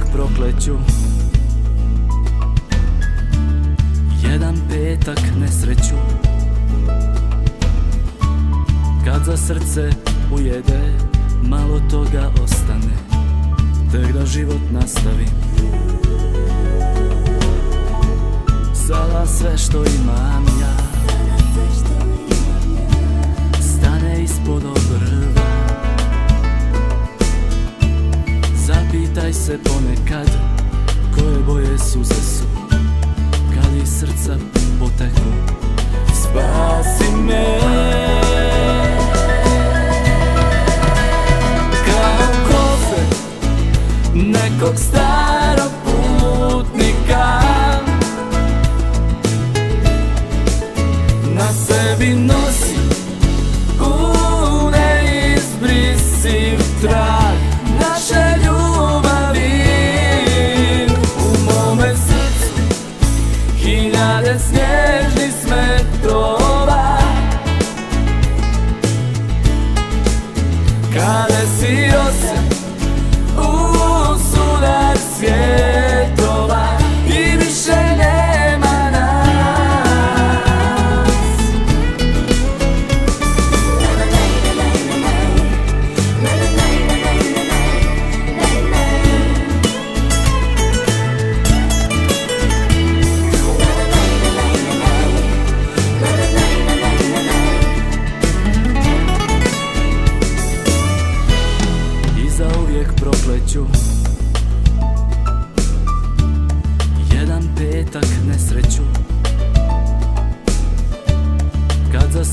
uvijek prokleću. Jedan petak nesreću. Kad za srce ujede Malo toga ostane. Tek da život nastavi. Sala sve što imam starog putnika Na sebi nosi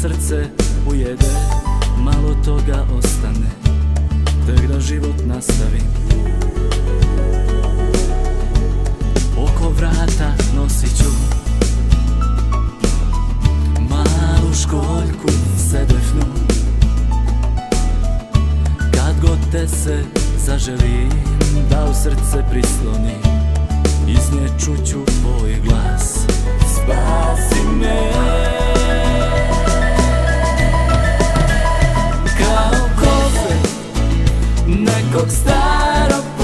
srce ujede Malo toga ostane Tek da život nastavi. Oko vrata nosit ću Malu školjku sedefnu kad god te se zaželim Da u srce prislonim Iz nje čuću tvoj glas. Spasi me Kog starog